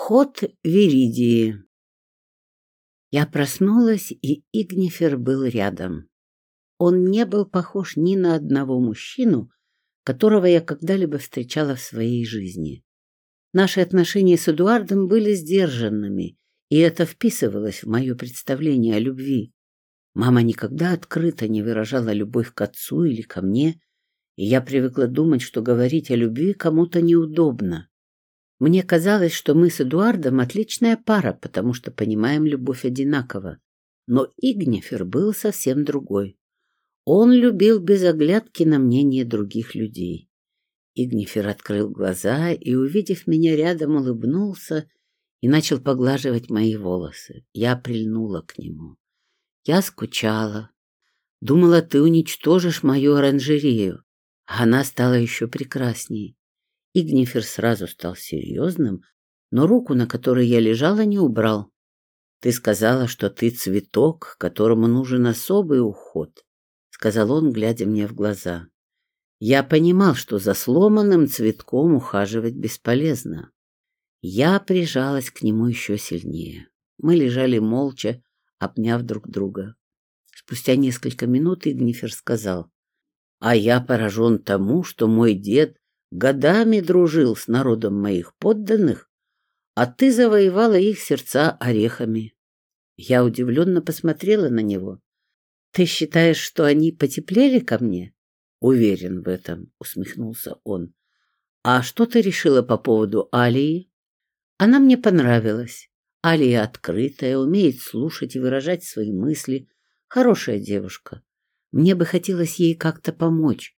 Ход Веридии. Я проснулась, и Игнифер был рядом. Он не был похож ни на одного мужчину, которого я когда-либо встречала в своей жизни. Наши отношения с Эдуардом были сдержанными, и это вписывалось в мое представление о любви. Мама никогда открыто не выражала любовь к отцу или ко мне, и я привыкла думать, что говорить о любви кому-то неудобно. Мне казалось, что мы с Эдуардом отличная пара, потому что понимаем любовь одинаково. Но Игнифер был совсем другой. Он любил без оглядки на мнение других людей. Игнифер открыл глаза и, увидев меня рядом, улыбнулся и начал поглаживать мои волосы. Я прильнула к нему. Я скучала. Думала, ты уничтожишь мою оранжерею. Она стала еще прекрасней. Игнифер сразу стал серьезным, но руку, на которой я лежала, не убрал. «Ты сказала, что ты цветок, которому нужен особый уход», — сказал он, глядя мне в глаза. Я понимал, что за сломанным цветком ухаживать бесполезно. Я прижалась к нему еще сильнее. Мы лежали молча, обняв друг друга. Спустя несколько минут Игнифер сказал, «А я поражен тому, что мой дед годами дружил с народом моих подданных, а ты завоевала их сердца орехами. Я удивленно посмотрела на него. Ты считаешь, что они потеплели ко мне? Уверен в этом, усмехнулся он. А что ты решила по поводу Алии? Она мне понравилась. Алия открытая, умеет слушать и выражать свои мысли. Хорошая девушка. Мне бы хотелось ей как-то помочь.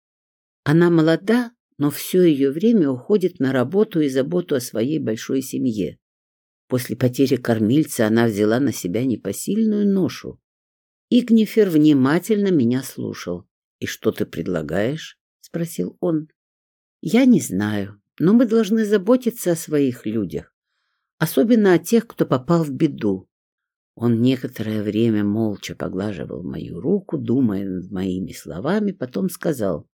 Она молода, но все ее время уходит на работу и заботу о своей большой семье. После потери кормильца она взяла на себя непосильную ношу. Игнифер внимательно меня слушал. «И что ты предлагаешь?» — спросил он. «Я не знаю, но мы должны заботиться о своих людях, особенно о тех, кто попал в беду». Он некоторое время молча поглаживал мою руку, думая над моими словами, потом сказал,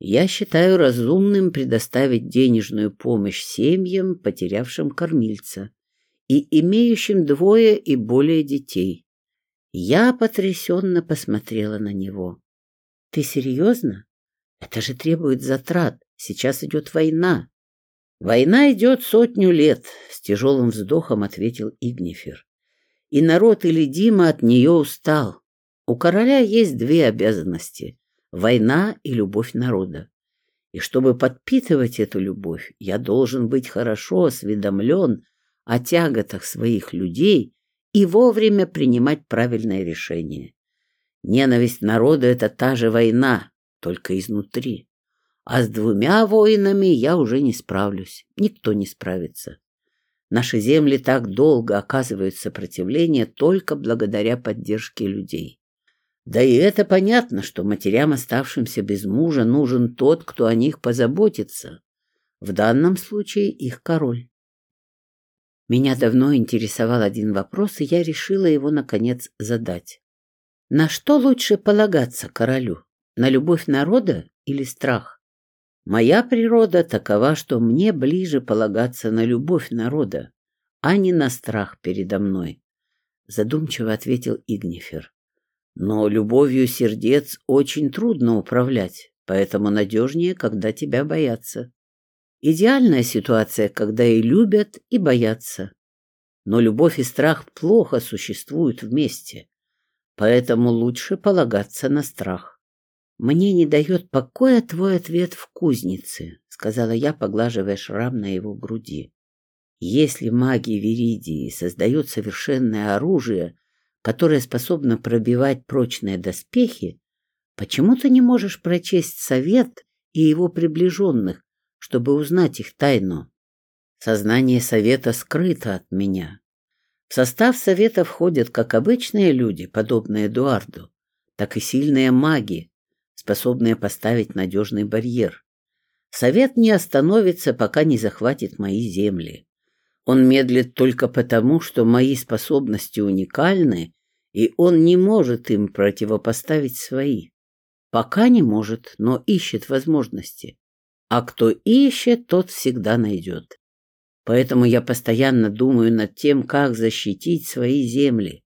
я считаю разумным предоставить денежную помощь семьям, потерявшим кормильца, и имеющим двое и более детей. Я потрясенно посмотрела на него. — Ты серьезно? Это же требует затрат. Сейчас идет война. — Война идет сотню лет, — с тяжелым вздохом ответил Игнифер. И народ или Дима от нее устал. У короля есть две обязанности война и любовь народа. И чтобы подпитывать эту любовь, я должен быть хорошо осведомлен о тяготах своих людей и вовремя принимать правильное решение. Ненависть народа — это та же война, только изнутри. А с двумя воинами я уже не справлюсь, никто не справится. Наши земли так долго оказывают сопротивление только благодаря поддержке людей. Да и это понятно, что матерям, оставшимся без мужа, нужен тот, кто о них позаботится. В данном случае их король. Меня давно интересовал один вопрос, и я решила его, наконец, задать. На что лучше полагаться королю? На любовь народа или страх? Моя природа такова, что мне ближе полагаться на любовь народа, а не на страх передо мной, задумчиво ответил Игнифер. Но любовью сердец очень трудно управлять, поэтому надежнее, когда тебя боятся. Идеальная ситуация, когда и любят, и боятся. Но любовь и страх плохо существуют вместе, поэтому лучше полагаться на страх. «Мне не дает покоя твой ответ в кузнице», — сказала я, поглаживая шрам на его груди. «Если маги Веридии создают совершенное оружие, которая способна пробивать прочные доспехи, почему ты не можешь прочесть совет и его приближенных, чтобы узнать их тайну? Сознание совета скрыто от меня. В состав совета входят как обычные люди, подобные Эдуарду, так и сильные маги, способные поставить надежный барьер. Совет не остановится, пока не захватит мои земли. Он медлит только потому, что мои способности уникальны, и он не может им противопоставить свои. Пока не может, но ищет возможности. А кто ищет, тот всегда найдет. Поэтому я постоянно думаю над тем, как защитить свои земли,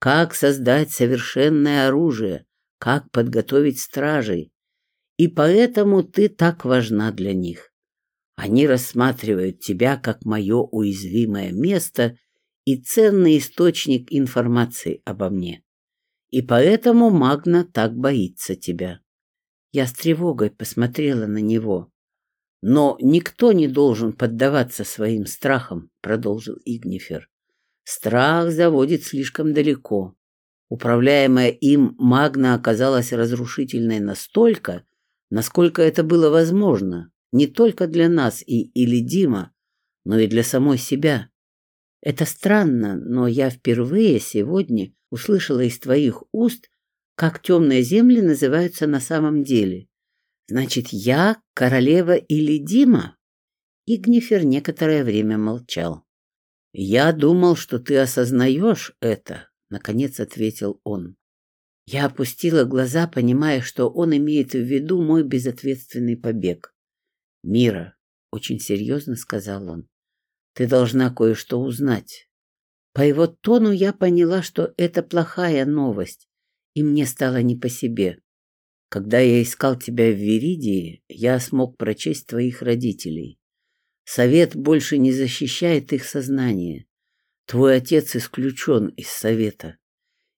как создать совершенное оружие, как подготовить стражей. И поэтому ты так важна для них. Они рассматривают тебя как мое уязвимое место и ценный источник информации обо мне. И поэтому Магна так боится тебя. Я с тревогой посмотрела на него. Но никто не должен поддаваться своим страхам, продолжил Игнифер. Страх заводит слишком далеко. Управляемая им Магна оказалась разрушительной настолько, насколько это было возможно, не только для нас и Илидима, но и для самой себя. Это странно, но я впервые сегодня услышала из твоих уст, как темные земли называются на самом деле. Значит, я королева Илидима? Игнифер некоторое время молчал. Я думал, что ты осознаешь это, наконец ответил он. Я опустила глаза, понимая, что он имеет в виду мой безответственный побег. «Мира», — очень серьезно сказал он, — «ты должна кое-что узнать». По его тону я поняла, что это плохая новость, и мне стало не по себе. Когда я искал тебя в Веридии, я смог прочесть твоих родителей. Совет больше не защищает их сознание. Твой отец исключен из совета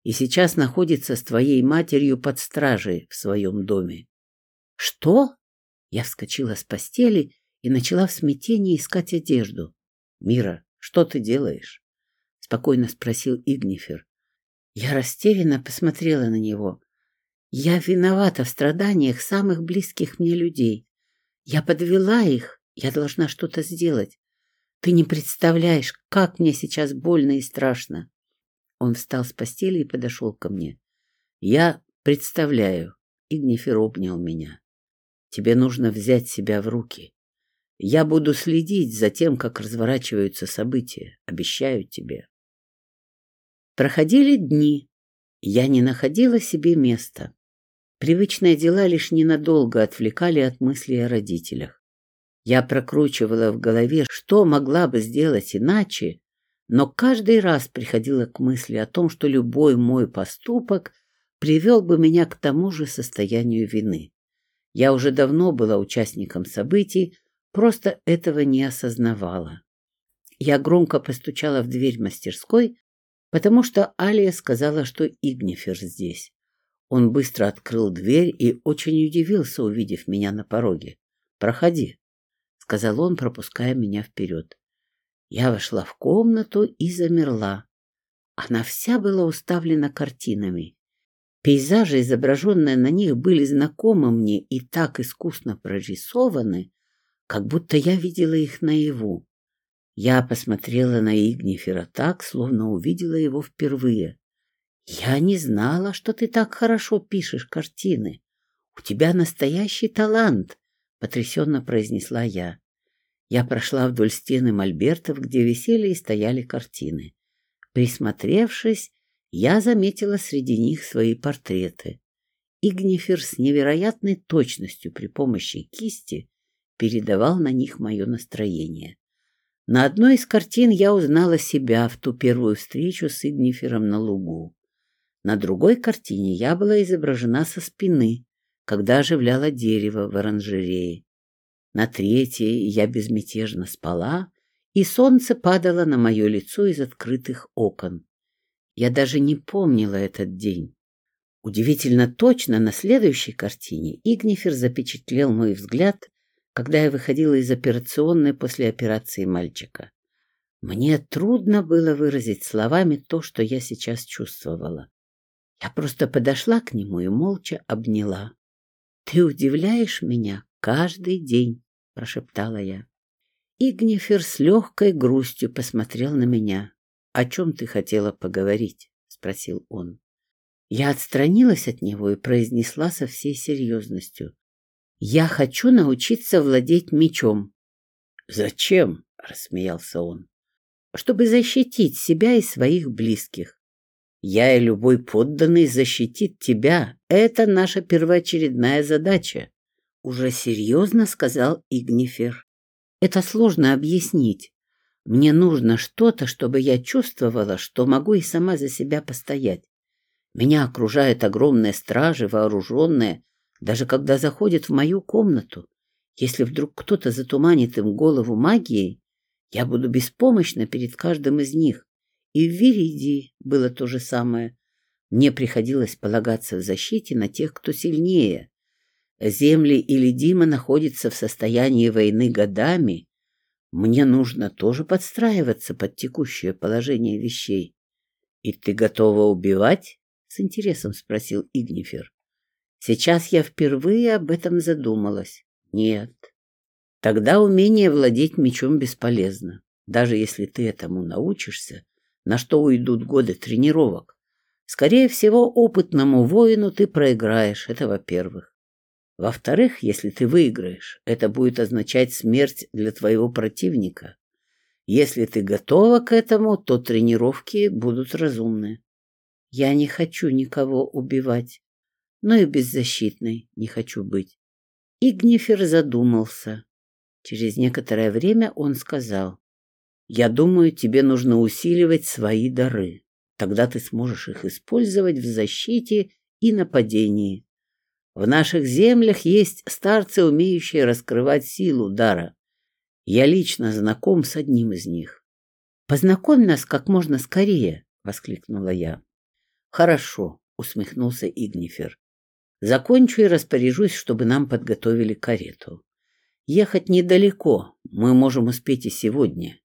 и сейчас находится с твоей матерью под стражей в своем доме. Что? Я вскочила с постели и начала в смятении искать одежду. Мира, что ты делаешь? Спокойно спросил Игнифер. Я растерянно посмотрела на него. Я виновата в страданиях самых близких мне людей. Я подвела их, я должна что-то сделать. Ты не представляешь, как мне сейчас больно и страшно. Он встал с постели и подошел ко мне. Я представляю. Игнифер обнял меня. Тебе нужно взять себя в руки. Я буду следить за тем, как разворачиваются события. Обещаю тебе. Проходили дни. Я не находила себе места. Привычные дела лишь ненадолго отвлекали от мыслей о родителях. Я прокручивала в голове, что могла бы сделать иначе, но каждый раз приходила к мысли о том, что любой мой поступок привел бы меня к тому же состоянию вины. Я уже давно была участником событий, просто этого не осознавала. Я громко постучала в дверь мастерской, потому что Алия сказала, что Игнифер здесь. Он быстро открыл дверь и очень удивился, увидев меня на пороге. «Проходи», — сказал он, пропуская меня вперед. Я вошла в комнату и замерла. Она вся была уставлена картинами. Пейзажи, изображенные на них, были знакомы мне и так искусно прорисованы, как будто я видела их наяву. Я посмотрела на Игнифера так, словно увидела его впервые. «Я не знала, что ты так хорошо пишешь картины. У тебя настоящий талант», — потрясенно произнесла я. Я прошла вдоль стены мольбертов, где висели и стояли картины. Присмотревшись, я заметила среди них свои портреты. Игнифер с невероятной точностью при помощи кисти передавал на них мое настроение. На одной из картин я узнала себя в ту первую встречу с Игнифером на лугу. На другой картине я была изображена со спины, когда оживляла дерево в оранжерее. На третьей я безмятежно спала, и солнце падало на мое лицо из открытых окон. Я даже не помнила этот день. Удивительно точно на следующей картине Игнифер запечатлел мой взгляд, когда я выходила из операционной после операции мальчика. Мне трудно было выразить словами то, что я сейчас чувствовала. Я просто подошла к нему и молча обняла. «Ты удивляешь меня каждый день», — прошептала я. Игнифер с легкой грустью посмотрел на меня. «О чем ты хотела поговорить?» — спросил он. Я отстранилась от него и произнесла со всей серьезностью. «Я хочу научиться владеть мечом». «Зачем?» — рассмеялся он. «Чтобы защитить себя и своих близких. Я и любой подданный защитит тебя. Это наша первоочередная задача. Уже серьезно сказал Игнифер. Это сложно объяснить. Мне нужно что-то, чтобы я чувствовала, что могу и сама за себя постоять. Меня окружают огромные стражи, вооруженные, даже когда заходят в мою комнату. Если вдруг кто-то затуманит им голову магией, я буду беспомощна перед каждым из них. И в Виридии было то же самое. Мне приходилось полагаться в защите на тех, кто сильнее. Земли или Дима находятся в состоянии войны годами. Мне нужно тоже подстраиваться под текущее положение вещей. — И ты готова убивать? — с интересом спросил Игнифер. Сейчас я впервые об этом задумалась. Нет. Тогда умение владеть мечом бесполезно. Даже если ты этому научишься, на что уйдут годы тренировок. Скорее всего, опытному воину ты проиграешь, это во-первых. Во-вторых, если ты выиграешь, это будет означать смерть для твоего противника. Если ты готова к этому, то тренировки будут разумны. Я не хочу никого убивать, но и беззащитной не хочу быть. Игнифер задумался. Через некоторое время он сказал, «Я думаю, тебе нужно усиливать свои дары. Тогда ты сможешь их использовать в защите и нападении. В наших землях есть старцы, умеющие раскрывать силу дара. Я лично знаком с одним из них. «Познакомь нас как можно скорее!» — воскликнула я. «Хорошо», — усмехнулся Игнифер. Закончу и распоряжусь, чтобы нам подготовили карету. Ехать недалеко, мы можем успеть и сегодня.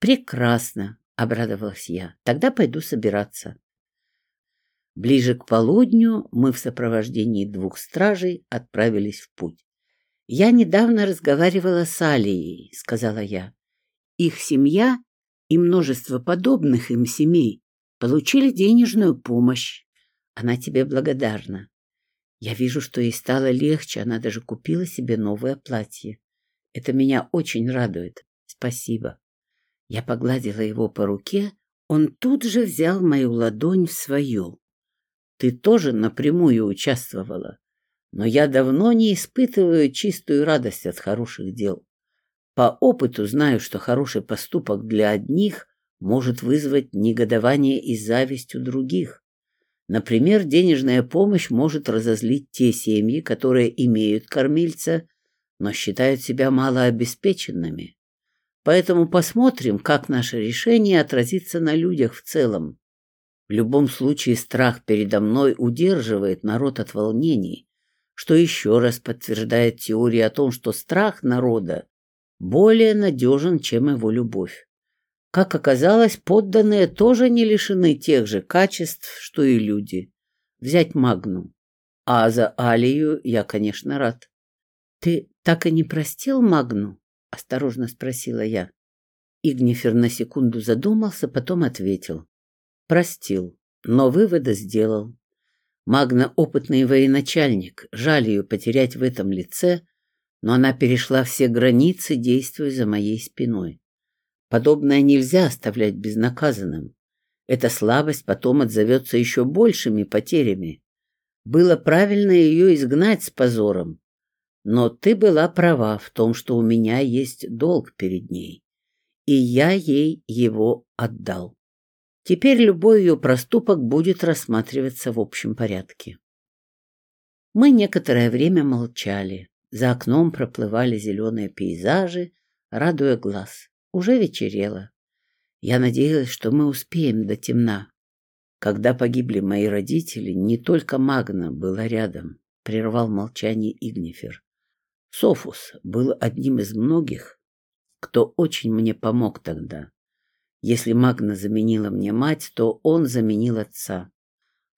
Прекрасно, обрадовалась я. Тогда пойду собираться. Ближе к полудню мы в сопровождении двух стражей отправились в путь. «Я недавно разговаривала с Алией», — сказала я. «Их семья и множество подобных им семей получили денежную помощь. Она тебе благодарна. Я вижу, что ей стало легче, она даже купила себе новое платье. Это меня очень радует. Спасибо. Я погладила его по руке, он тут же взял мою ладонь в свою. Ты тоже напрямую участвовала, но я давно не испытываю чистую радость от хороших дел. По опыту знаю, что хороший поступок для одних может вызвать негодование и зависть у других. Например, денежная помощь может разозлить те семьи, которые имеют кормильца, но считают себя малообеспеченными. Поэтому посмотрим, как наше решение отразится на людях в целом. В любом случае страх передо мной удерживает народ от волнений, что еще раз подтверждает теорию о том, что страх народа более надежен, чем его любовь. Как оказалось, подданные тоже не лишены тех же качеств, что и люди. Взять Магну. А за Алию я, конечно, рад. — Ты так и не простил Магну? — осторожно спросила я. Игнифер на секунду задумался, потом ответил. — Простил, но выводы сделал. Магна — опытный военачальник, жаль ее потерять в этом лице, но она перешла все границы, действуя за моей спиной. Подобное нельзя оставлять безнаказанным. Эта слабость потом отзовется еще большими потерями. Было правильно ее изгнать с позором. Но ты была права в том, что у меня есть долг перед ней. И я ей его отдал. Теперь любой ее проступок будет рассматриваться в общем порядке. Мы некоторое время молчали. За окном проплывали зеленые пейзажи, радуя глаз. Уже вечерело. Я надеялась, что мы успеем до темна. Когда погибли мои родители, не только Магна была рядом, прервал молчание Игнифер. Софус был одним из многих, кто очень мне помог тогда. Если Магна заменила мне мать, то он заменил отца.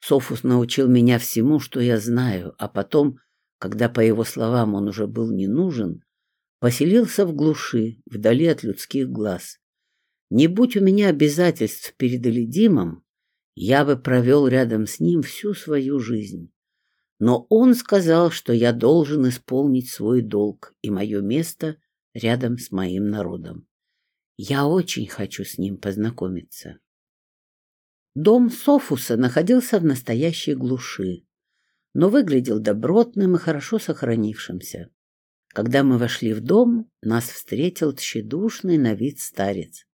Софус научил меня всему, что я знаю, а потом, когда, по его словам, он уже был не нужен, Поселился в глуши, вдали от людских глаз. Не будь у меня обязательств перед Элидимом, я бы провел рядом с ним всю свою жизнь. Но он сказал, что я должен исполнить свой долг, и мое место рядом с моим народом. Я очень хочу с ним познакомиться. Дом Софуса находился в настоящей глуши, но выглядел добротным и хорошо сохранившимся. Когда мы вошли в дом, нас встретил тщедушный на вид старец.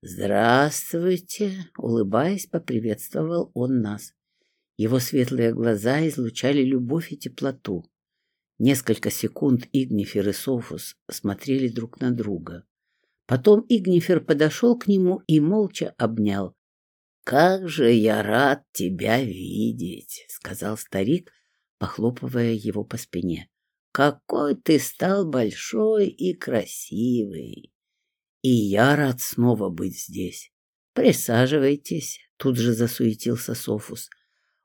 «Здравствуйте!» — улыбаясь, поприветствовал он нас. Его светлые глаза излучали любовь и теплоту. Несколько секунд Игнифер и Софус смотрели друг на друга. Потом Игнифер подошел к нему и молча обнял. «Как же я рад тебя видеть!» — сказал старик, похлопывая его по спине. «Какой ты стал большой и красивый! И я рад снова быть здесь. Присаживайтесь!» — тут же засуетился Софус.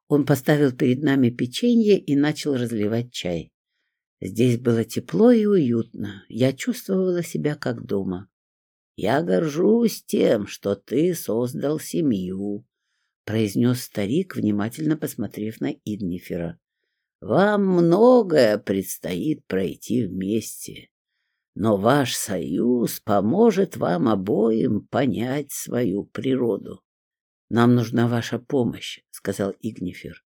Он поставил перед нами печенье и начал разливать чай. Здесь было тепло и уютно. Я чувствовала себя как дома. «Я горжусь тем, что ты создал семью», — произнес старик, внимательно посмотрев на Иднифера. «Вам многое предстоит пройти вместе, но ваш союз поможет вам обоим понять свою природу». «Нам нужна ваша помощь», — сказал Игнифер.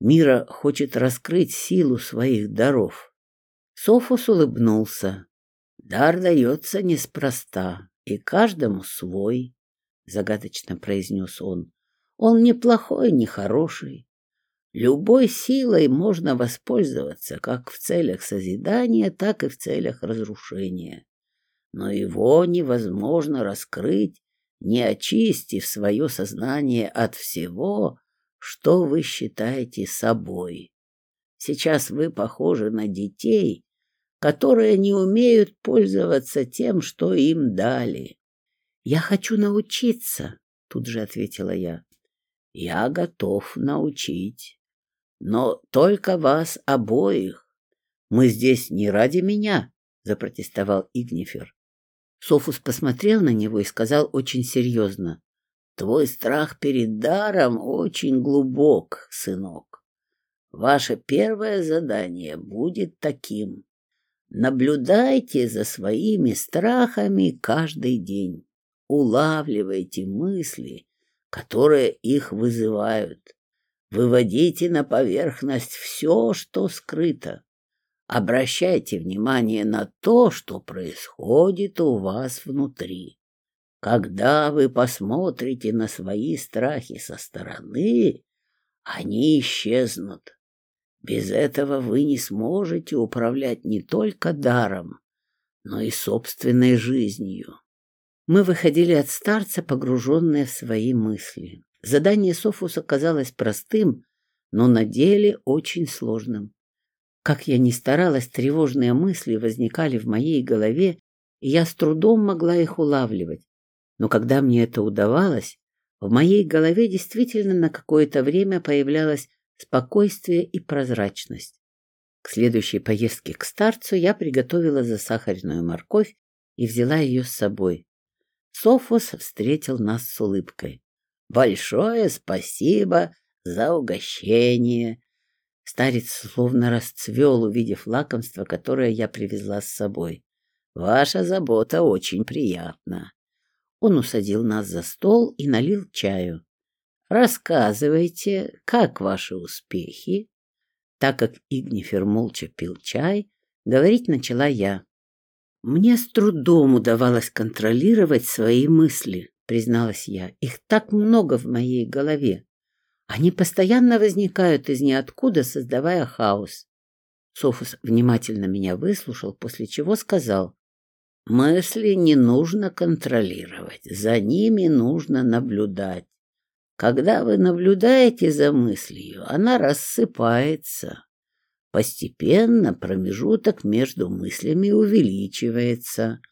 «Мира хочет раскрыть силу своих даров». Софус улыбнулся. «Дар дается неспроста и каждому свой, — загадочно произнес он. Он не плохой, не хороший. Любой силой можно воспользоваться как в целях созидания, так и в целях разрушения. Но его невозможно раскрыть, не очистив свое сознание от всего, что вы считаете собой. Сейчас вы похожи на детей, которые не умеют пользоваться тем, что им дали. «Я хочу научиться», — тут же ответила я. «Я готов научить, но только вас обоих. Мы здесь не ради меня», — запротестовал Игнифер. Софус посмотрел на него и сказал очень серьезно. «Твой страх перед даром очень глубок, сынок. Ваше первое задание будет таким Наблюдайте за своими страхами каждый день. Улавливайте мысли, которые их вызывают. Выводите на поверхность все, что скрыто. Обращайте внимание на то, что происходит у вас внутри. Когда вы посмотрите на свои страхи со стороны, они исчезнут. Без этого вы не сможете управлять не только даром, но и собственной жизнью. Мы выходили от старца, погруженные в свои мысли. Задание Софуса казалось простым, но на деле очень сложным. Как я ни старалась, тревожные мысли возникали в моей голове, и я с трудом могла их улавливать. Но когда мне это удавалось, в моей голове действительно на какое-то время появлялась спокойствие и прозрачность. К следующей поездке к старцу я приготовила засахаренную морковь и взяла ее с собой. Софос встретил нас с улыбкой. «Большое спасибо за угощение!» Старец словно расцвел, увидев лакомство, которое я привезла с собой. «Ваша забота очень приятна». Он усадил нас за стол и налил чаю. Рассказывайте, как ваши успехи? Так как Игнифер молча пил чай, говорить начала я. Мне с трудом удавалось контролировать свои мысли, призналась я. Их так много в моей голове. Они постоянно возникают из ниоткуда, создавая хаос. Софус внимательно меня выслушал, после чего сказал, «Мысли не нужно контролировать, за ними нужно наблюдать. Когда вы наблюдаете за мыслью, она рассыпается. Постепенно промежуток между мыслями увеличивается.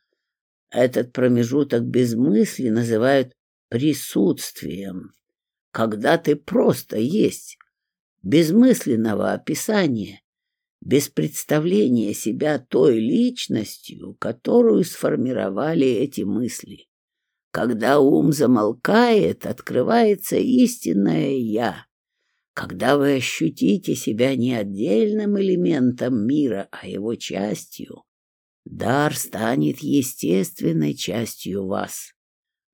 Этот промежуток без мысли называют присутствием. Когда ты просто есть, без мысленного описания, без представления себя той личностью, которую сформировали эти мысли. Когда ум замолкает, открывается истинное «я». Когда вы ощутите себя не отдельным элементом мира, а его частью, дар станет естественной частью вас.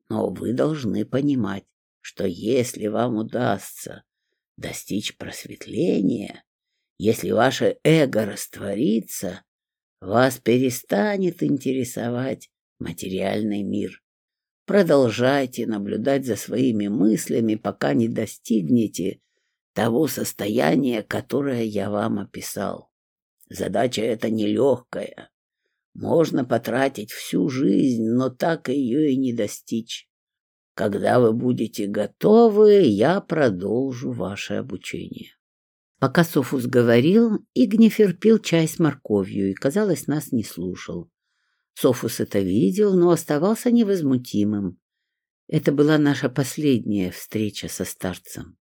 Но вы должны понимать, что если вам удастся достичь просветления, если ваше эго растворится, вас перестанет интересовать материальный мир. Продолжайте наблюдать за своими мыслями, пока не достигнете того состояния, которое я вам описал. Задача эта нелегкая. Можно потратить всю жизнь, но так ее и не достичь. Когда вы будете готовы, я продолжу ваше обучение. Пока Софус говорил, Игнифер пил чай с морковью и, казалось, нас не слушал. Софус это видел, но оставался невозмутимым. Это была наша последняя встреча со старцем.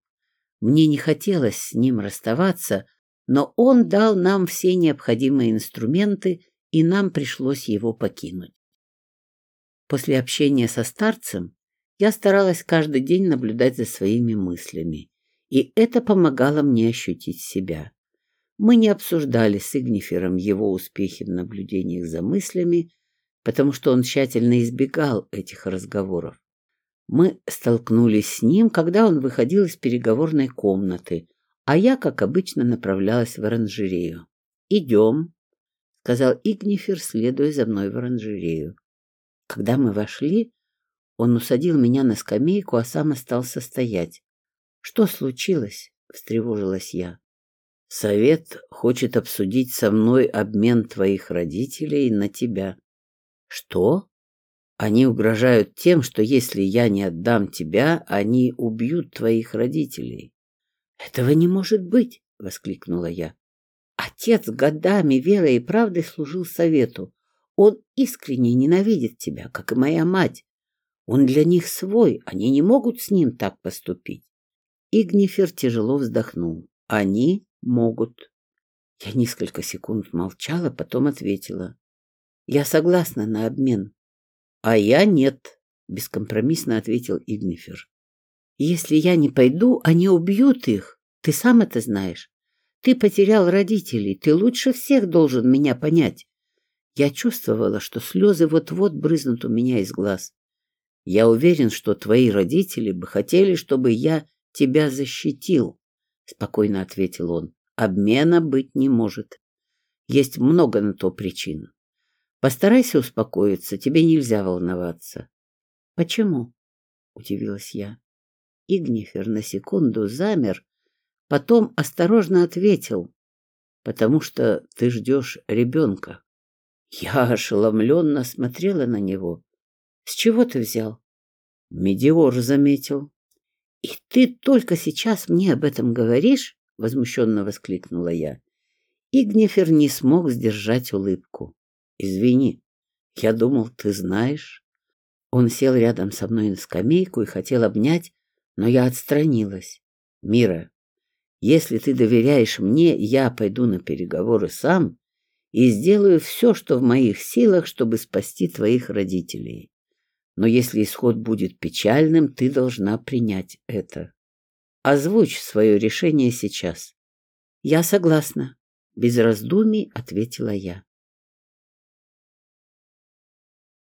Мне не хотелось с ним расставаться, но он дал нам все необходимые инструменты, и нам пришлось его покинуть. После общения со старцем я старалась каждый день наблюдать за своими мыслями, и это помогало мне ощутить себя. Мы не обсуждали с Игнифером его успехи в наблюдениях за мыслями, потому что он тщательно избегал этих разговоров. Мы столкнулись с ним, когда он выходил из переговорной комнаты, а я, как обычно, направлялась в оранжерею. «Идем», — сказал Игнифер, следуя за мной в оранжерею. Когда мы вошли, он усадил меня на скамейку, а сам остался стоять. «Что случилось?» — встревожилась я. «Совет хочет обсудить со мной обмен твоих родителей на тебя». «Что?» «Они угрожают тем, что если я не отдам тебя, они убьют твоих родителей». «Этого не может быть!» — воскликнула я. «Отец годами верой и правдой служил совету. Он искренне ненавидит тебя, как и моя мать. Он для них свой, они не могут с ним так поступить. Игнифер тяжело вздохнул. Они могут. Я несколько секунд молчала, потом ответила. Я согласна на обмен. А я нет, бескомпромиссно ответил Игнифер. Если я не пойду, они убьют их. Ты сам это знаешь. Ты потерял родителей, ты лучше всех должен меня понять. Я чувствовала, что слезы вот-вот брызнут у меня из глаз. Я уверен, что твои родители бы хотели, чтобы я тебя защитил, — спокойно ответил он. Обмена быть не может. Есть много на то причин. Постарайся успокоиться, тебе нельзя волноваться. — Почему? — удивилась я. Игнифер на секунду замер, потом осторожно ответил. — Потому что ты ждешь ребенка. Я ошеломленно смотрела на него. С чего ты взял? Медиор заметил. И ты только сейчас мне об этом говоришь? Возмущенно воскликнула я. Игнифер не смог сдержать улыбку. Извини, я думал, ты знаешь. Он сел рядом со мной на скамейку и хотел обнять, но я отстранилась. Мира, если ты доверяешь мне, я пойду на переговоры сам и сделаю все, что в моих силах, чтобы спасти твоих родителей. Но если исход будет печальным, ты должна принять это. Озвучь свое решение сейчас. Я согласна, без раздумий ответила я.